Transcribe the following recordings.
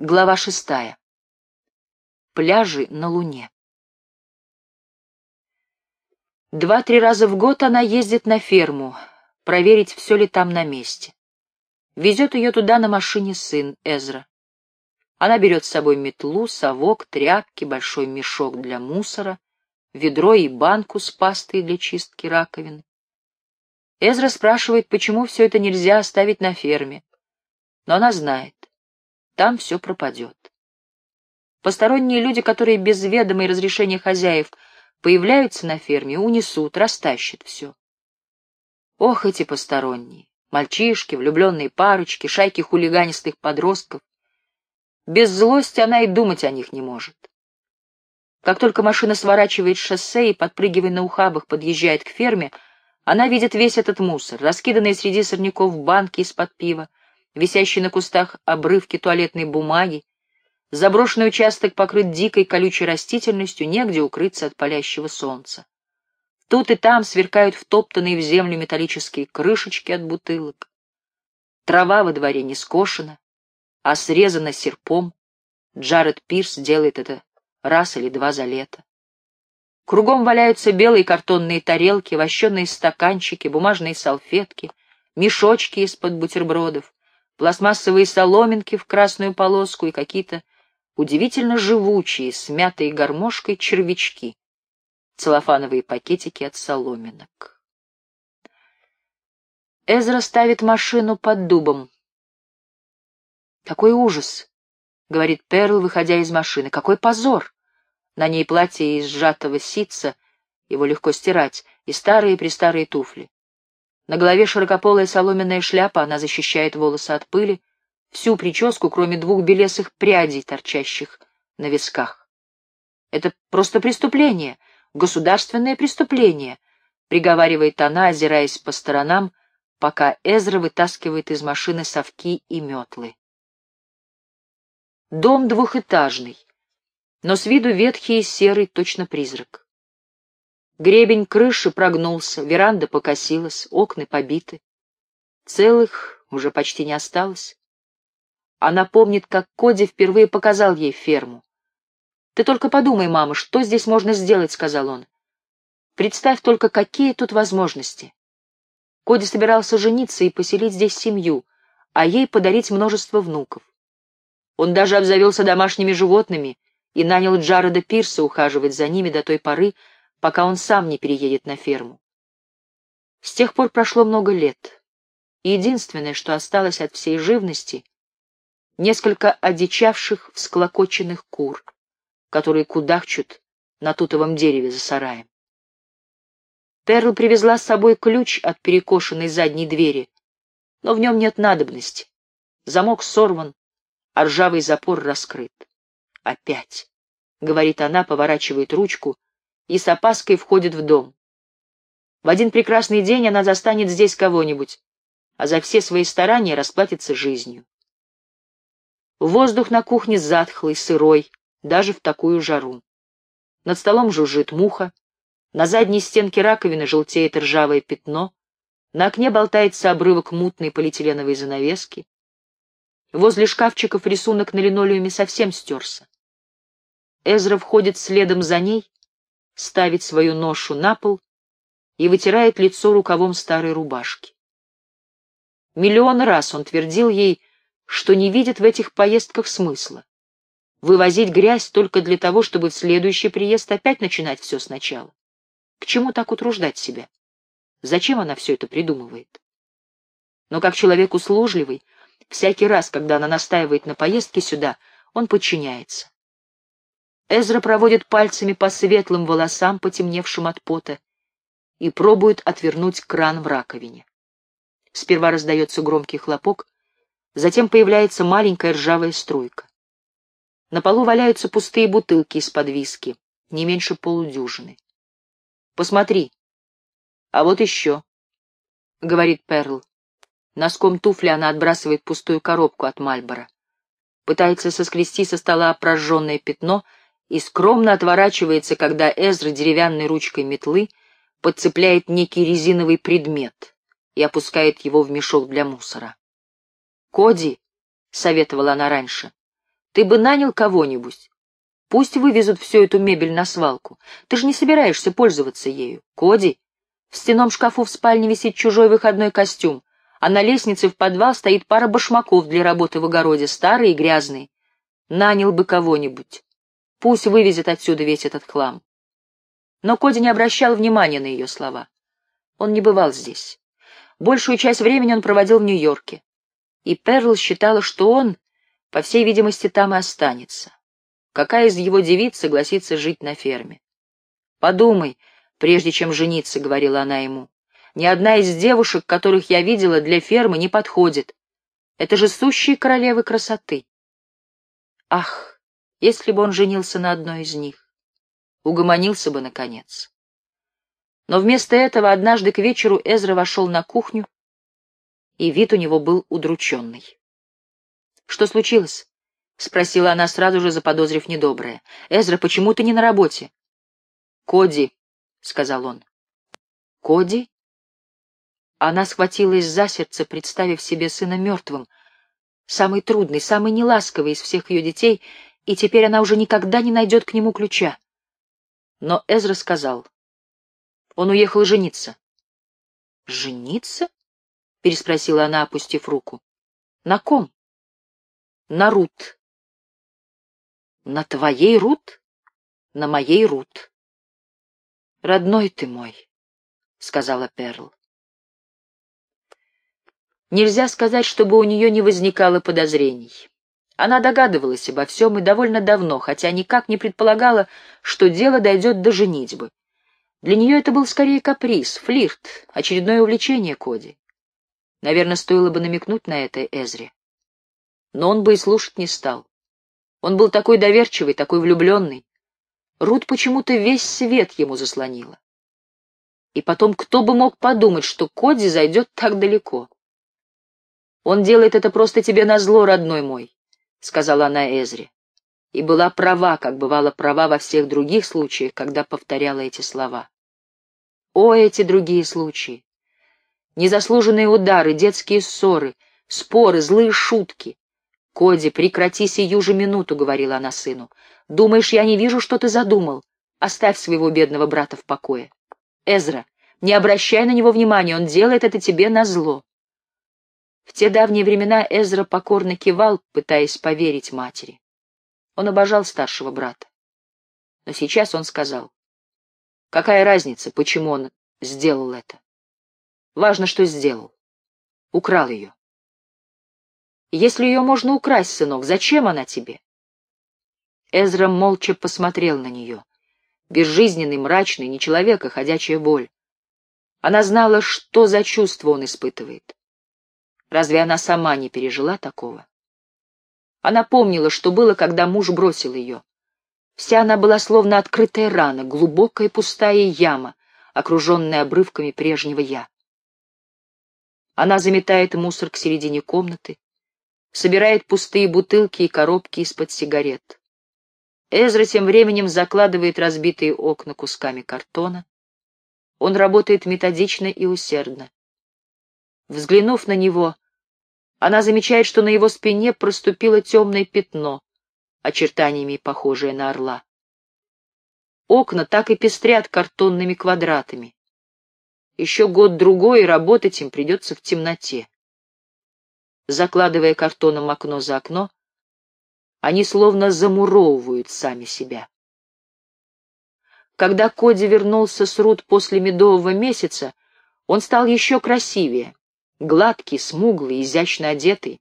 Глава шестая. Пляжи на Луне. Два-три раза в год она ездит на ферму, проверить, все ли там на месте. Везет ее туда на машине сын, Эзра. Она берет с собой метлу, совок, тряпки, большой мешок для мусора, ведро и банку с пастой для чистки раковин. Эзра спрашивает, почему все это нельзя оставить на ферме. Но она знает, там все пропадет. Посторонние люди, которые без ведома и разрешения хозяев появляются на ферме, унесут, растащат все. Ох, эти посторонние! Мальчишки, влюбленные парочки, шайки хулиганистых подростков. Без злости она и думать о них не может. Как только машина сворачивает шоссе и, подпрыгивая на ухабах, подъезжает к ферме, она видит весь этот мусор, раскиданные среди сорняков банки из-под пива, висящие на кустах обрывки туалетной бумаги. Заброшенный участок покрыт дикой колючей растительностью, негде укрыться от палящего солнца. Тут и там сверкают втоптанные в землю металлические крышечки от бутылок. Трава во дворе не скошена, а срезана серпом. Джаред Пирс делает это раз или два за лето. Кругом валяются белые картонные тарелки, вощеные стаканчики, бумажные салфетки, мешочки из-под бутербродов, пластмассовые соломинки в красную полоску и какие-то удивительно живучие, смятые гармошкой червячки, целлофановые пакетики от соломинок. Эзра ставит машину под дубом. «Какой ужас!» — говорит Перл, выходя из машины. «Какой позор!» На ней платье из сжатого ситца, его легко стирать, и старые-престарые туфли. На голове широкополая соломенная шляпа, она защищает волосы от пыли, всю прическу, кроме двух белесых прядей, торчащих на висках. Это просто преступление, государственное преступление, приговаривает она, озираясь по сторонам, пока Эзра вытаскивает из машины совки и метлы. Дом двухэтажный, но с виду ветхий и серый, точно призрак. Гребень крыши прогнулся, веранда покосилась, окна побиты. Целых уже почти не осталось. Она помнит, как Коди впервые показал ей ферму. «Ты только подумай, мама, что здесь можно сделать», — сказал он. «Представь только, какие тут возможности». Коди собирался жениться и поселить здесь семью, а ей подарить множество внуков. Он даже обзавелся домашними животными и нанял Джареда Пирса ухаживать за ними до той поры, пока он сам не переедет на ферму. С тех пор прошло много лет, и единственное, что осталось от всей живности — несколько одичавших, всклокоченных кур, которые кудахчут на тутовом дереве за сараем. Перл привезла с собой ключ от перекошенной задней двери, но в нем нет надобности. Замок сорван, а ржавый запор раскрыт. «Опять», — говорит она, поворачивает ручку — и с опаской входит в дом. В один прекрасный день она застанет здесь кого-нибудь, а за все свои старания расплатится жизнью. Воздух на кухне затхлый, сырой, даже в такую жару. Над столом жужжит муха, на задней стенке раковины желтеет ржавое пятно, на окне болтается обрывок мутной полиэтиленовой занавески. Возле шкафчиков рисунок на линолеуме совсем стерся. Эзра входит следом за ней, ставит свою ношу на пол и вытирает лицо рукавом старой рубашки. Миллион раз он твердил ей, что не видит в этих поездках смысла. Вывозить грязь только для того, чтобы в следующий приезд опять начинать все сначала. К чему так утруждать себя? Зачем она все это придумывает? Но как человек услужливый, всякий раз, когда она настаивает на поездке сюда, он подчиняется. Эзра проводит пальцами по светлым волосам, потемневшим от пота, и пробует отвернуть кран в раковине. Сперва раздается громкий хлопок, затем появляется маленькая ржавая струйка. На полу валяются пустые бутылки из-под виски, не меньше полудюжины. «Посмотри. А вот еще», — говорит Перл. Носком туфли она отбрасывает пустую коробку от Мальбора. Пытается соскрести со стола прожженное пятно — и скромно отворачивается, когда Эзра деревянной ручкой метлы подцепляет некий резиновый предмет и опускает его в мешок для мусора. «Коди», — советовала она раньше, Ты бы нанял кого-нибудь. Пусть вывезут всю эту мебель на свалку. Ты же не собираешься пользоваться ею. Коди, в стенном шкафу в спальне висит чужой выходной костюм, а на лестнице в подвал стоит пара башмаков для работы в огороде, старые и грязные. Нанял бы кого-нибудь. Пусть вывезет отсюда весь этот хлам. Но Коди не обращал внимания на ее слова. Он не бывал здесь. Большую часть времени он проводил в Нью-Йорке. И Перл считала, что он, по всей видимости, там и останется. Какая из его девиц согласится жить на ферме? Подумай, прежде чем жениться, — говорила она ему. Ни одна из девушек, которых я видела, для фермы не подходит. Это же сущие королевы красоты. Ах, если бы он женился на одной из них, угомонился бы, наконец. Но вместо этого однажды к вечеру Эзра вошел на кухню, и вид у него был удрученный. Что случилось? — спросила она, сразу же заподозрив недоброе. — Эзра, почему ты не на работе? — Коди, — сказал он. — Коди? Она схватилась за сердце, представив себе сына мертвым, самый трудный, самый неласковый из всех ее детей, и теперь она уже никогда не найдет к нему ключа. Но Эзра сказал. Он уехал жениться. — Жениться? — переспросила она, опустив руку. — На ком? — На Рут. На твоей Рут? На моей Рут. Родной ты мой, сказала Перл. Нельзя сказать, чтобы у нее не возникало подозрений. Она догадывалась обо всем и довольно давно, хотя никак не предполагала, что дело дойдет до женитьбы. Для нее это был скорее каприз, флирт, очередное увлечение Коди. Наверное, стоило бы намекнуть на это Эзре. Но он бы и слушать не стал. Он был такой доверчивый, такой влюбленный. Рут почему-то весь свет ему заслонила. И потом, кто бы мог подумать, что Коди зайдет так далеко? «Он делает это просто тебе назло, родной мой», — сказала она Эзре. И была права, как бывала права во всех других случаях, когда повторяла эти слова. О, эти другие случаи! Незаслуженные удары, детские ссоры, споры, злые шутки, «Коди, прекрати сию же минуту», — говорила она сыну. «Думаешь, я не вижу, что ты задумал? Оставь своего бедного брата в покое. Эзра, не обращай на него внимания, он делает это тебе назло». В те давние времена Эзра покорно кивал, пытаясь поверить матери. Он обожал старшего брата. Но сейчас он сказал, какая разница, почему он сделал это? Важно, что сделал. Украл ее. Если ее можно украсть, сынок, зачем она тебе? Эзра молча посмотрел на нее. Безжизненный, мрачный, не человек, ходячая боль. Она знала, что за чувство он испытывает. Разве она сама не пережила такого? Она помнила, что было, когда муж бросил ее. Вся она была словно открытая рана, глубокая пустая яма, окруженная обрывками прежнего «я». Она заметает мусор к середине комнаты, собирает пустые бутылки и коробки из-под сигарет. Эзра тем временем закладывает разбитые окна кусками картона. Он работает методично и усердно. Взглянув на него, она замечает, что на его спине проступило темное пятно, очертаниями похожее на орла. Окна так и пестрят картонными квадратами. Еще год-другой, и работать им придется в темноте закладывая картоном окно за окно, они словно замуровывают сами себя. Когда Коди вернулся с Рут после медового месяца, он стал еще красивее, гладкий, смуглый, изящно одетый.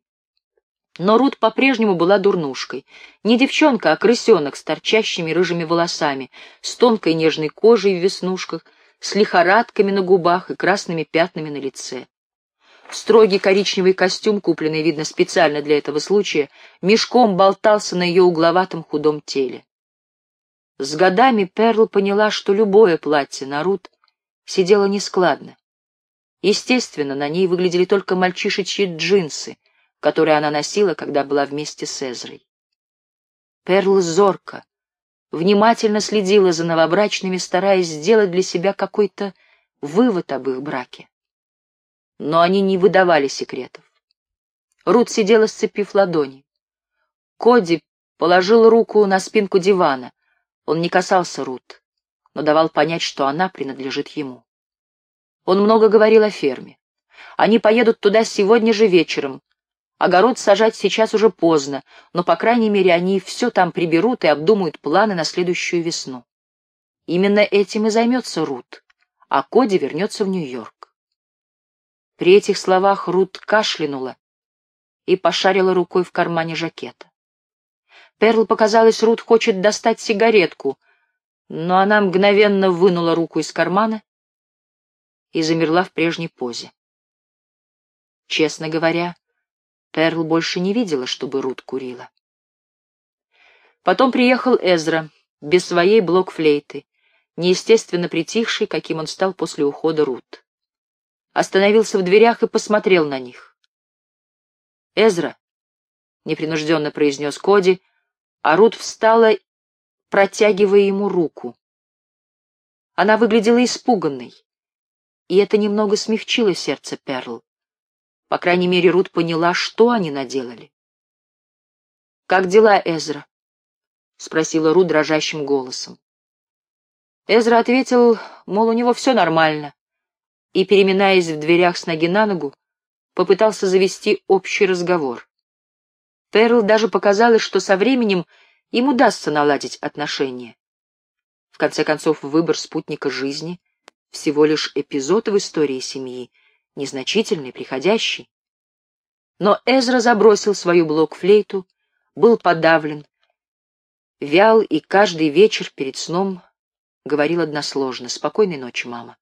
Но Рут по-прежнему была дурнушкой. Не девчонка, а крысенок с торчащими рыжими волосами, с тонкой нежной кожей в веснушках, с лихорадками на губах и красными пятнами на лице. Строгий коричневый костюм, купленный, видно, специально для этого случая, мешком болтался на ее угловатом худом теле. С годами Перл поняла, что любое платье на Рут сидело нескладно. Естественно, на ней выглядели только мальчишечьи джинсы, которые она носила, когда была вместе с Эзрой. Перл зорко, внимательно следила за новобрачными, стараясь сделать для себя какой-то вывод об их браке но они не выдавали секретов. Рут сидела, сцепив ладони. Коди Положил руку на спинку дивана. Он не касался Рут, но давал понять, что она принадлежит ему. Он много говорил о ферме. Они поедут туда сегодня же вечером. Огород сажать сейчас уже поздно, но, по крайней мере, они все там приберут и обдумают планы на следующую весну. Именно этим и займется Рут, а Коди вернется в Нью-Йорк. При этих словах Рут кашлянула и пошарила рукой в кармане жакета. Перл показалось, Рут хочет достать сигаретку, но она мгновенно вынула руку из кармана и замерла в прежней позе. Честно говоря, Перл больше не видела, чтобы Рут курила. Потом приехал Эзра, без своей блокфлейты, неестественно притихший, каким он стал после ухода Рут. Остановился в дверях и посмотрел на них. «Эзра», — непринужденно произнес Коди, а Рут встала, протягивая ему руку. Она выглядела испуганной, и это немного смягчило сердце Перл. По крайней мере, Рут поняла, что они наделали. «Как дела, Эзра?» — спросила Рут дрожащим голосом. Эзра ответил, мол, у него все нормально, и, переминаясь в дверях с ноги на ногу, попытался завести общий разговор. Перл даже показалось, что со временем им удастся наладить отношения. В конце концов, выбор спутника жизни — всего лишь эпизод в истории семьи, незначительный, приходящий. Но Эзра забросил свою блокфлейту, был подавлен, вял и каждый вечер перед сном говорил односложно «Спокойной ночи, мама».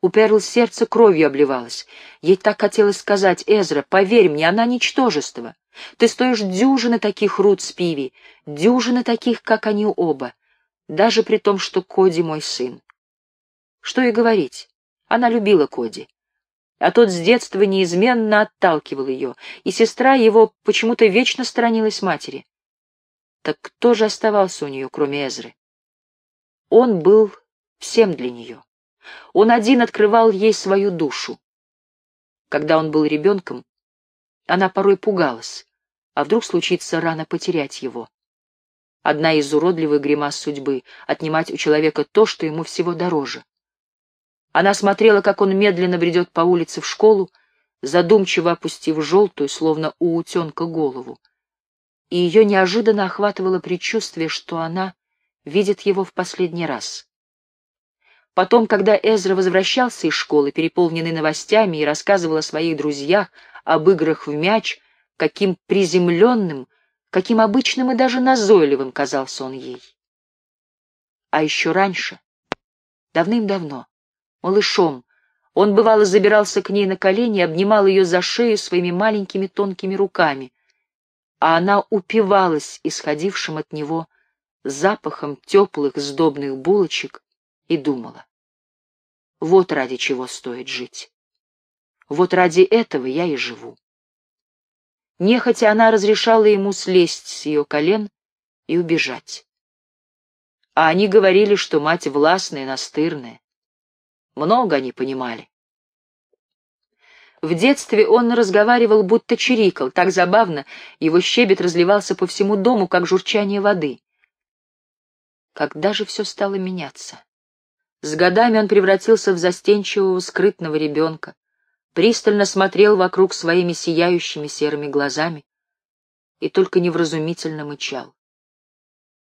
У Перл сердце кровью обливалось. Ей так хотелось сказать, «Эзра, поверь мне, она ничтожество. Ты стоишь дюжины таких Рут Спиви, дюжины таких, как они оба, даже при том, что Коди мой сын». Что и говорить, она любила Коди. А тот с детства неизменно отталкивал ее, и сестра его почему-то вечно сторонилась матери. Так кто же оставался у нее, кроме Эзры? Он был всем для нее. Он один открывал ей свою душу. Когда он был ребенком, она порой пугалась, а вдруг случится рано потерять его. Одна из уродливых гримас судьбы — отнимать у человека то, что ему всего дороже. Она смотрела, как он медленно бредет по улице в школу, задумчиво опустив желтую, словно у утенка, голову. И ее неожиданно охватывало предчувствие, что она видит его в последний раз. Потом, когда Эзра возвращался из школы, переполненный новостями, и рассказывал о своих друзьях, об играх в мяч, каким приземленным, каким обычным и даже назойливым казался он ей. А еще раньше, давным-давно, малышом, он, бывало, забирался к ней на колени и обнимал ее за шею своими маленькими тонкими руками, а она упивалась исходившим от него запахом теплых сдобных булочек и думала. Вот ради чего стоит жить. Вот ради этого я и живу. Нехотя она разрешала ему слезть с ее колен и убежать. А они говорили, что мать властная, настырная. Много они понимали. В детстве он разговаривал, будто чирикал, так забавно, его щебет разливался по всему дому, как журчание воды. Когда же все стало меняться? С годами он превратился в застенчивого, скрытного ребенка, пристально смотрел вокруг своими сияющими серыми глазами и только невразумительно мычал.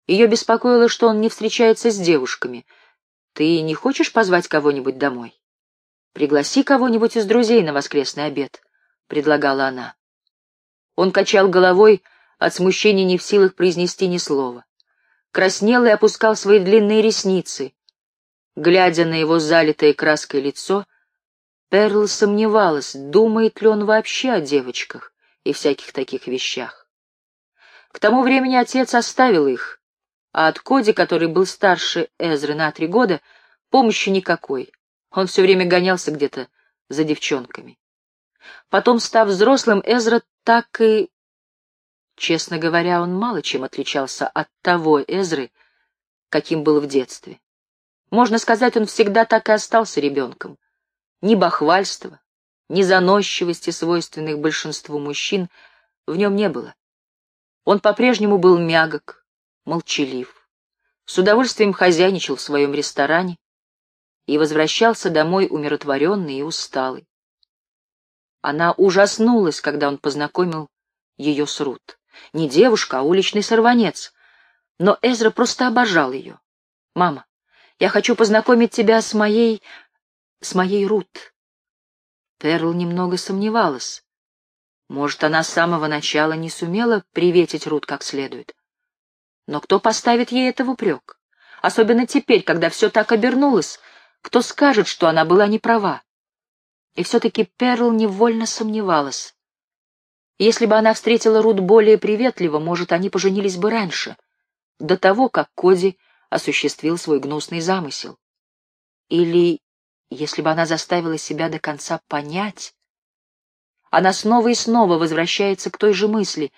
Ее беспокоило, что он не встречается с девушками. «Ты не хочешь позвать кого-нибудь домой? Пригласи кого-нибудь из друзей на воскресный обед», — предлагала она. Он качал головой, от смущения не в силах произнести ни слова краснел и опускал свои длинные ресницы. Глядя на его залитое краской лицо, Перл сомневалась, думает ли он вообще о девочках и всяких таких вещах. К тому времени отец оставил их, а от Коди, который был старше Эзры на три года, помощи никакой. Он все время гонялся где-то за девчонками. Потом, став взрослым, Эзра так и Честно говоря, он мало чем отличался от того Эзры, каким был в детстве. Можно сказать, он всегда так и остался ребенком. Ни бахвальства, ни заносчивости, свойственных большинству мужчин, в нем не было. Он по-прежнему был мягок, молчалив, с удовольствием хозяйничал в своем ресторане и возвращался домой умиротворенный и усталый. Она ужаснулась, когда он познакомил ее с Рут. Не девушка, а уличный сорванец. Но Эзра просто обожал ее. «Мама, я хочу познакомить тебя с моей... с моей Рут». Перл немного сомневалась. Может, она с самого начала не сумела приветить Рут как следует. Но кто поставит ей это в упрек? Особенно теперь, когда все так обернулось, кто скажет, что она была не права? И все-таки Перл невольно сомневалась. Если бы она встретила Рут более приветливо, может, они поженились бы раньше, до того, как Коди осуществил свой гнусный замысел. Или если бы она заставила себя до конца понять... Она снова и снова возвращается к той же мысли.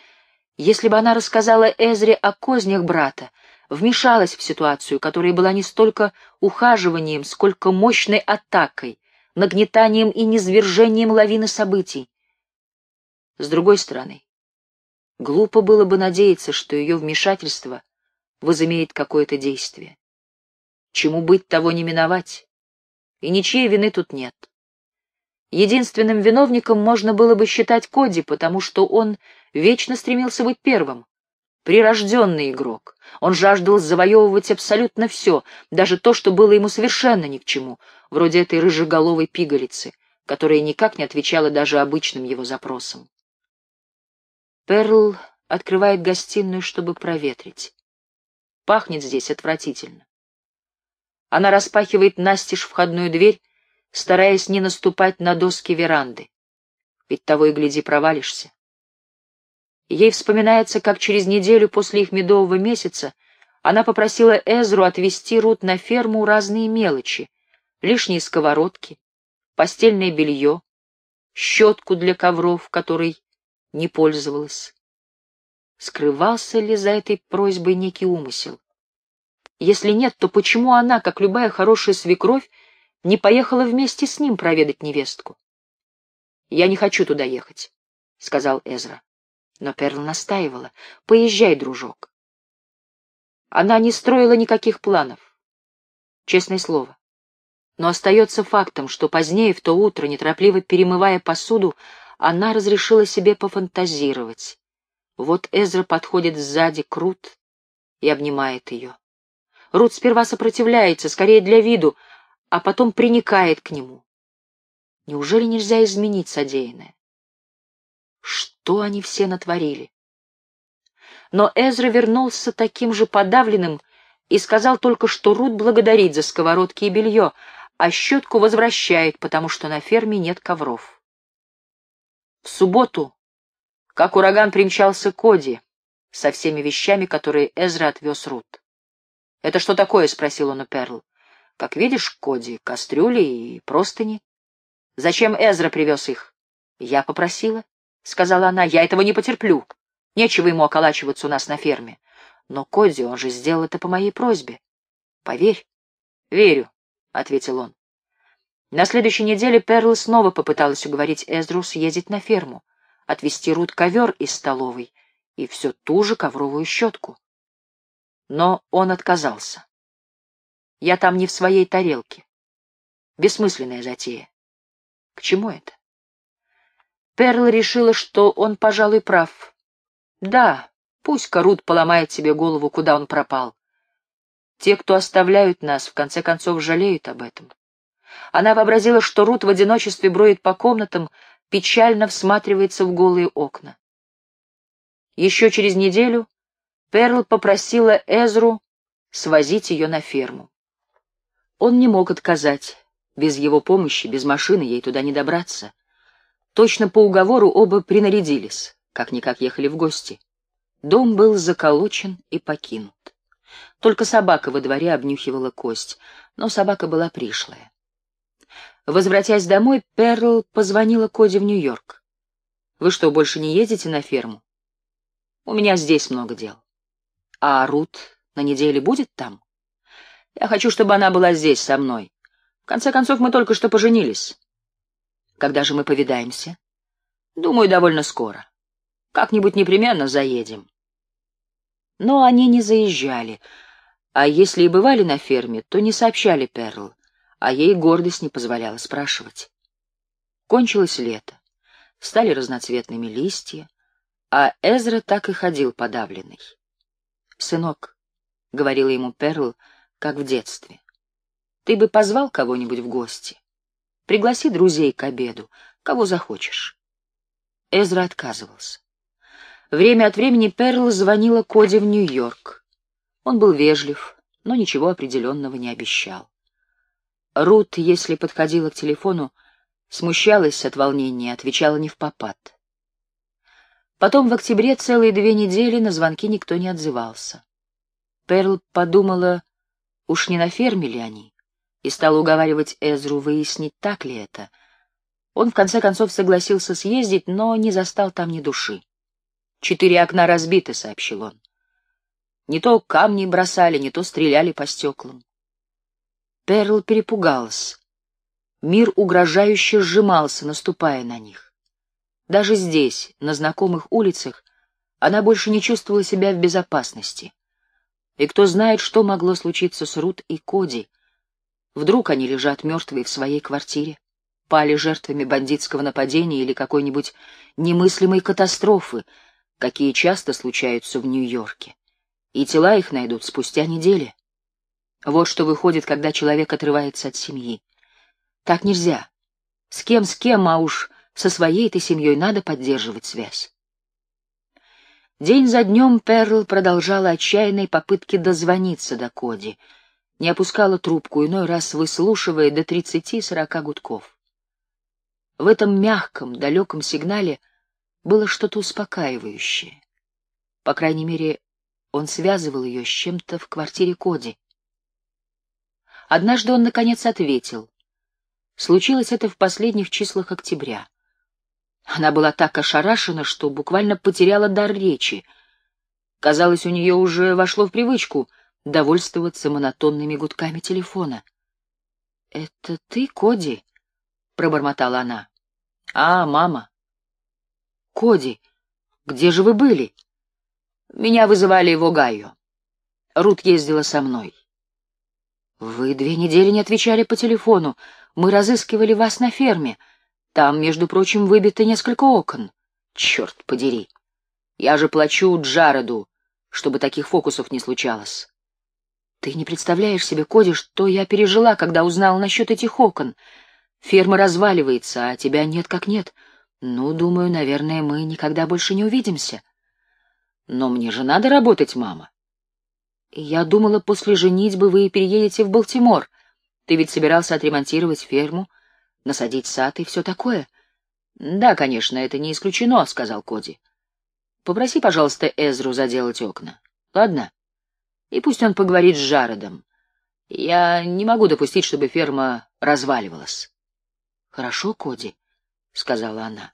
Если бы она рассказала Эзре о кознях брата, вмешалась в ситуацию, которая была не столько ухаживанием, сколько мощной атакой, нагнетанием и низвержением лавины событий. С другой стороны, глупо было бы надеяться, что ее вмешательство возымеет какое-то действие. Чему быть, того не миновать, и ничьей вины тут нет. Единственным виновником можно было бы считать Коди, потому что он вечно стремился быть первым, прирожденный игрок. Он жаждал завоевывать абсолютно все, даже то, что было ему совершенно ни к чему, вроде этой рыжеголовой пигалицы, которая никак не отвечала даже обычным его запросам. Перл открывает гостиную, чтобы проветрить. Пахнет здесь отвратительно. Она распахивает настежь входную дверь, стараясь не наступать на доски веранды. Ведь того и гляди провалишься. Ей вспоминается, как через неделю после их медового месяца она попросила Эзру отвезти Рут на ферму разные мелочи, лишние сковородки, постельное белье, щетку для ковров, которой не пользовалась. Скрывался ли за этой просьбой некий умысел? Если нет, то почему она, как любая хорошая свекровь, не поехала вместе с ним проведать невестку? «Я не хочу туда ехать», — сказал Эзра. Но Перл настаивала. «Поезжай, дружок». Она не строила никаких планов. Честное слово. Но остается фактом, что позднее, в то утро, неторопливо перемывая посуду, она разрешила себе пофантазировать. Вот Эзра подходит сзади к Рут и обнимает ее. Рут сперва сопротивляется, скорее для виду, а потом приникает к нему. Неужели нельзя изменить содеянное? Что они все натворили? Но Эзра вернулся таким же подавленным и сказал только, что Рут благодарит за сковородки и белье, а щетку возвращает, потому что на ферме нет ковров. В субботу, как ураган примчался Коди со всеми вещами, которые Эзра отвез Рут. «Это что такое?» — спросил он у Перл. «Как видишь, Коди, кастрюли и простыни». «Зачем Эзра привез их?» «Я попросила». — сказала она, — я этого не потерплю. Нечего ему околачиваться у нас на ферме. Но Коди, он же сделал это по моей просьбе. Поверь. Верю, — ответил он. На следующей неделе Перл снова попыталась уговорить Эздру съездить на ферму, отвезти Рут ковер из столовой и всю ту же ковровую щетку. Но он отказался. Я там не в своей тарелке. Бессмысленная затея. К чему это? Перл решила, что он, пожалуй, прав. Да, пусть Карут поломает себе голову, куда он пропал. Те, кто оставляют нас, в конце концов жалеют об этом. Она вообразила, что Рут в одиночестве броет по комнатам, печально всматривается в голые окна. Еще через неделю Перл попросила Эзру свозить ее на ферму. Он не мог отказать. Без его помощи, без машины ей туда не добраться. Точно по уговору оба принарядились, как-никак ехали в гости. Дом был заколочен и покинут. Только собака во дворе обнюхивала кость, но собака была пришлая. Возвратясь домой, Перл позвонила Коди в Нью-Йорк. «Вы что, больше не едете на ферму?» «У меня здесь много дел». «А Рут на неделе будет там?» «Я хочу, чтобы она была здесь со мной. В конце концов, мы только что поженились. Когда же мы повидаемся? Думаю, довольно скоро. Как-нибудь непременно заедем. Но они не заезжали, а если и бывали на ферме, то не сообщали Перл, а ей гордость не позволяла спрашивать. Кончилось лето, стали разноцветными листья, а Эзра так и ходил подавленный. «Сынок», — говорила ему Перл, как в детстве, — «ты бы позвал кого-нибудь в гости? Пригласи друзей к обеду, кого захочешь». Эзра отказывался. Время от времени Перл звонила Коди в Нью-Йорк. Он был вежлив, но ничего определенного не обещал. Рут, если подходила к телефону, смущалась от волнения, отвечала не в попад. Потом в октябре целые две недели на звонки никто не отзывался. Перл подумала, уж не на ферме ли они, и стала уговаривать Эзру выяснить, так ли это. Он в конце концов согласился съездить, но не застал там ни души. «Четыре окна разбиты», — сообщил он. Не то камни бросали, не то стреляли по стеклам. Перл перепугалась. Мир угрожающе сжимался, наступая на них. Даже здесь, на знакомых улицах, она больше не чувствовала себя в безопасности. И кто знает, что могло случиться с Рут и Коди. Вдруг они лежат мертвые в своей квартире, пали жертвами бандитского нападения или какой-нибудь немыслимой катастрофы, какие часто случаются в Нью-Йорке, и тела их найдут спустя недели. Вот что выходит, когда человек отрывается от семьи. Так нельзя. С кем, с кем, а уж со своей-то семьей надо поддерживать связь. День за днем Перл продолжала отчаянные попытки дозвониться до Коди, не опускала трубку, иной раз выслушивая до тридцати-сорока гудков. В этом мягком, далеком сигнале — было что-то успокаивающее. По крайней мере, он связывал ее с чем-то в квартире Коди. Однажды он, наконец, ответил. Случилось это в последних числах октября. Она была так ошарашена, что буквально потеряла дар речи. Казалось, у нее уже вошло в привычку довольствоваться монотонными гудками телефона. — Это ты, Коди? — пробормотала она. — А, мама. Коди, где же вы были? Меня вызывали в Огайо. Рут ездила со мной. Вы две недели не отвечали по телефону. Мы разыскивали вас на ферме. Там, между прочим, выбито несколько окон. Черт подери. Я же плачу Джареду, чтобы таких фокусов не случалось. Ты не представляешь себе, Коди, что я пережила, когда узнала насчет этих окон. Ферма разваливается, а тебя нет как нет. Ну, думаю, наверное, мы никогда больше не увидимся. Но мне же надо работать, мама. Я думала, после женитьбы вы переедете в Балтимор. Ты ведь собирался отремонтировать ферму, насадить сад и все такое. Да, конечно, это не исключено, — сказал Коди. Попроси, пожалуйста, Эзру заделать окна. Ладно? И пусть он поговорит с Жародом. Я не могу допустить, чтобы ферма разваливалась. Хорошо, Коди. — сказала она.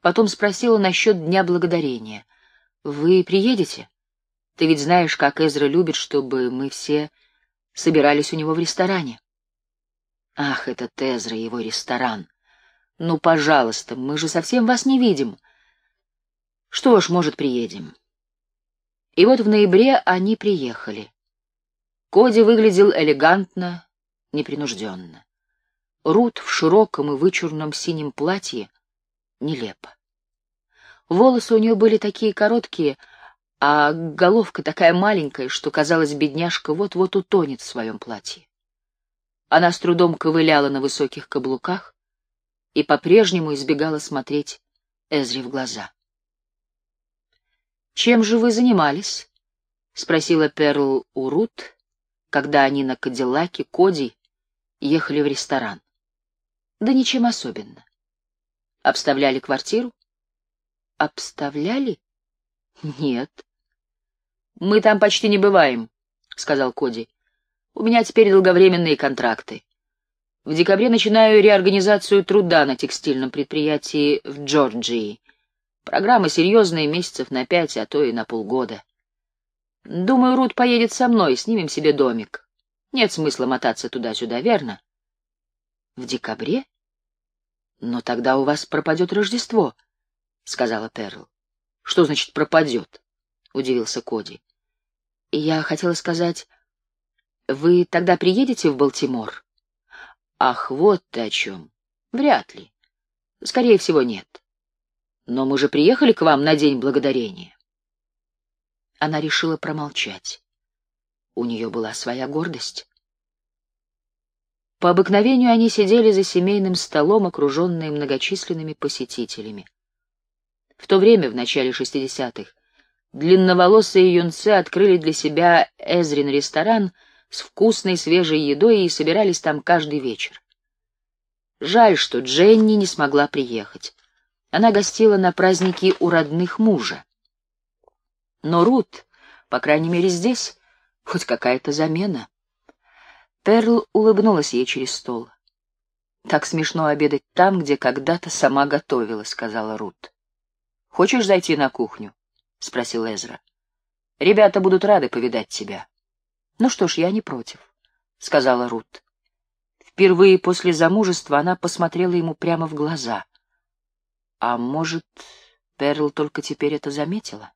Потом спросила насчет Дня Благодарения. «Вы приедете? Ты ведь знаешь, как Эзра любит, чтобы мы все собирались у него в ресторане». «Ах, этот Эзра, его ресторан! Ну, пожалуйста, мы же совсем вас не видим». «Что ж, может, приедем». И вот в ноябре они приехали. Коди выглядел элегантно, непринужденно. Рут в широком и вычурном синем платье нелепо. Волосы у нее были такие короткие, а головка такая маленькая, что, казалось, бедняжка вот-вот утонет в своем платье. Она с трудом ковыляла на высоких каблуках и по-прежнему избегала смотреть Эзри в глаза. «Чем же вы занимались?» — спросила Перл у Рут, когда они на Кадиллаке Коди ехали в ресторан. Да ничем особенно. Обставляли квартиру? Обставляли? Нет. Мы там почти не бываем, сказал Коди. У меня теперь долговременные контракты. В декабре начинаю реорганизацию труда на текстильном предприятии в Джорджии. Программа серьезная, месяцев на пять, а то и на полгода. Думаю, Рут поедет со мной, снимем себе домик. Нет смысла мотаться туда-сюда, верно? В декабре? «Но тогда у вас пропадет Рождество», — сказала Перл. «Что значит пропадет?» — удивился Коди. Я хотела сказать, вы тогда приедете в Балтимор? Ах, вот ты о чем. Вряд ли. Скорее всего, нет. Но мы же приехали к вам на День Благодарения. Она решила промолчать. У нее была своя гордость. По обыкновению они сидели за семейным столом, окруженные многочисленными посетителями. В то время, в начале шестидесятых, длинноволосые юнцы открыли для себя Эзрин ресторан с вкусной свежей едой и собирались там каждый вечер. Жаль, что Дженни не смогла приехать. Она гостила на празднике у родных мужа. Но Рут, по крайней мере здесь, хоть какая-то замена. Перл улыбнулась ей через стол. «Так смешно обедать там, где когда-то сама готовила», — сказала Рут. «Хочешь зайти на кухню?» — спросил Эзра. «Ребята будут рады повидать тебя». «Ну что ж, я не против», — сказала Рут. Впервые после замужества она посмотрела ему прямо в глаза. А может, Перл только теперь это заметила?